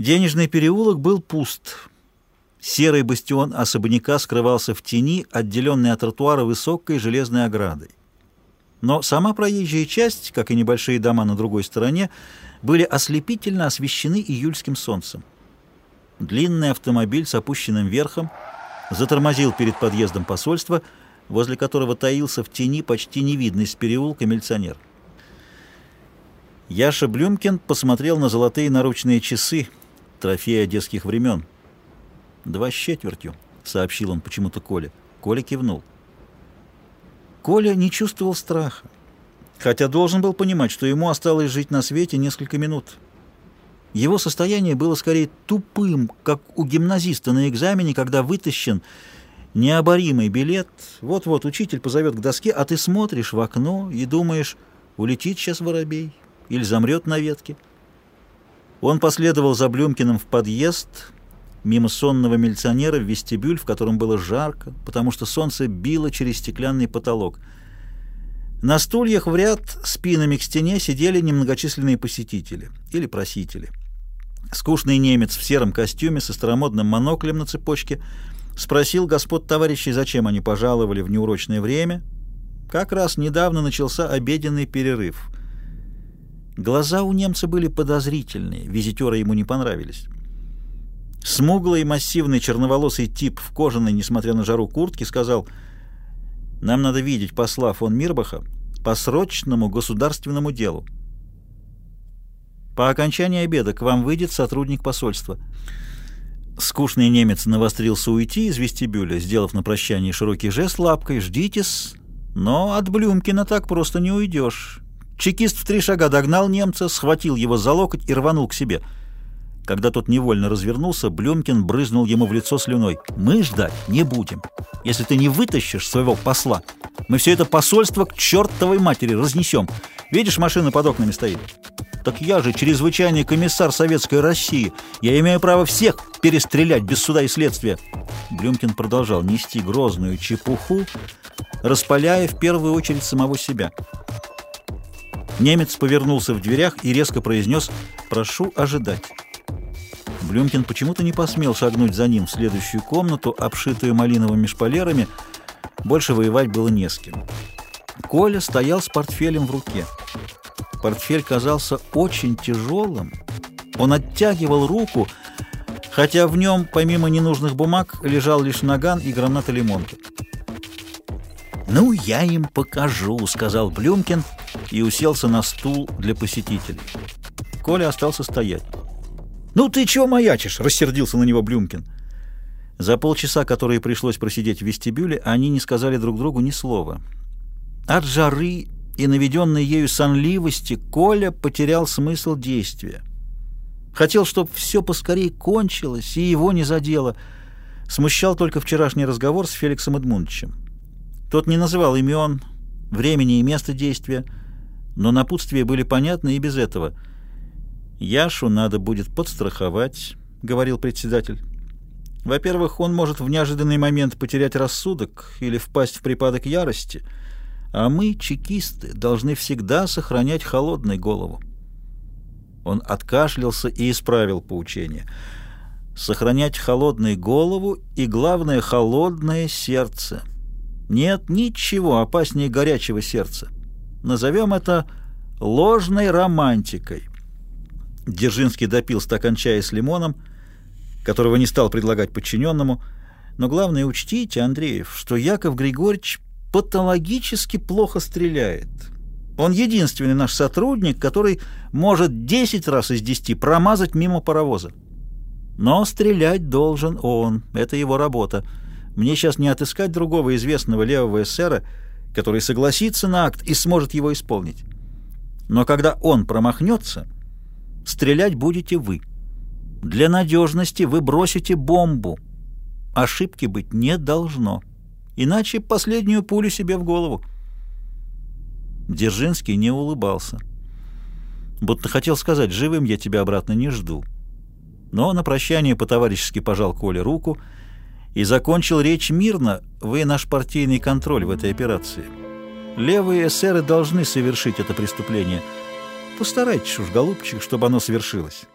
Денежный переулок был пуст. Серый бастион особняка скрывался в тени, отделенный от тротуара высокой железной оградой. Но сама проезжая часть, как и небольшие дома на другой стороне, были ослепительно освещены июльским солнцем. Длинный автомобиль с опущенным верхом затормозил перед подъездом посольства, возле которого таился в тени почти невидный с переулка милиционер. Яша Блюмкин посмотрел на золотые наручные часы, трофей одесских времен. «Два с четвертью», — сообщил он почему-то Коле. Коля кивнул. Коля не чувствовал страха, хотя должен был понимать, что ему осталось жить на свете несколько минут. Его состояние было скорее тупым, как у гимназиста на экзамене, когда вытащен необоримый билет. Вот-вот учитель позовет к доске, а ты смотришь в окно и думаешь, улетит сейчас воробей или замрет на ветке. Он последовал за Блюмкиным в подъезд, мимо сонного милиционера в вестибюль, в котором было жарко, потому что солнце било через стеклянный потолок. На стульях в ряд спинами к стене сидели немногочисленные посетители или просители. Скучный немец в сером костюме со старомодным моноклем на цепочке спросил господ товарищей, зачем они пожаловали в неурочное время. Как раз недавно начался обеденный перерыв — Глаза у немца были подозрительные, визитеры ему не понравились. Смуглый, массивный, черноволосый тип в кожаной, несмотря на жару, куртке сказал, «Нам надо видеть посла фон Мирбаха по срочному государственному делу. По окончании обеда к вам выйдет сотрудник посольства». Скучный немец навострился уйти из вестибюля, сделав на прощание широкий жест лапкой «Ждитесь, но от Блюмкина так просто не уйдешь». Чекист в три шага догнал немца, схватил его за локоть и рванул к себе. Когда тот невольно развернулся, Блюмкин брызнул ему в лицо слюной. «Мы ждать не будем. Если ты не вытащишь своего посла, мы все это посольство к чертовой матери разнесем. Видишь, машина под окнами стоит? Так я же чрезвычайный комиссар Советской России. Я имею право всех перестрелять без суда и следствия». Блюмкин продолжал нести грозную чепуху, распаляя в первую очередь самого себя. Немец повернулся в дверях и резко произнес «Прошу ожидать». Блюмкин почему-то не посмел шагнуть за ним в следующую комнату, обшитую малиновыми шпалерами. Больше воевать было не с кем. Коля стоял с портфелем в руке. Портфель казался очень тяжелым. Он оттягивал руку, хотя в нем, помимо ненужных бумаг, лежал лишь наган и граната лимонки. «Ну, я им покажу», — сказал Блюмкин и уселся на стул для посетителей. Коля остался стоять. «Ну ты чего маячишь?» — рассердился на него Блюмкин. За полчаса, которые пришлось просидеть в вестибюле, они не сказали друг другу ни слова. От жары и наведенной ею сонливости Коля потерял смысл действия. Хотел, чтобы все поскорее кончилось и его не задело. Смущал только вчерашний разговор с Феликсом Эдмундовичем. Тот не называл имен, времени и места действия, но напутствия были понятны и без этого. «Яшу надо будет подстраховать», — говорил председатель. «Во-первых, он может в неожиданный момент потерять рассудок или впасть в припадок ярости, а мы, чекисты, должны всегда сохранять холодной голову». Он откашлялся и исправил поучение. «Сохранять холодную голову и, главное, холодное сердце». Нет ничего опаснее горячего сердца. Назовем это ложной романтикой. Дзержинский допил стакан чая с лимоном, которого не стал предлагать подчиненному. Но главное учтите, Андреев, что Яков Григорьевич патологически плохо стреляет. Он единственный наш сотрудник, который может 10 раз из 10 промазать мимо паровоза. Но стрелять должен он, это его работа. Мне сейчас не отыскать другого известного левого эсера, который согласится на акт и сможет его исполнить. Но когда он промахнется, стрелять будете вы. Для надежности вы бросите бомбу. Ошибки быть не должно. Иначе последнюю пулю себе в голову. Дзержинский не улыбался. Будто хотел сказать, живым я тебя обратно не жду. Но на прощание по-товарищески пожал Коле руку — и закончил речь мирно, вы наш партийный контроль в этой операции. Левые эсеры должны совершить это преступление. Постарайтесь уж, голубчик, чтобы оно совершилось».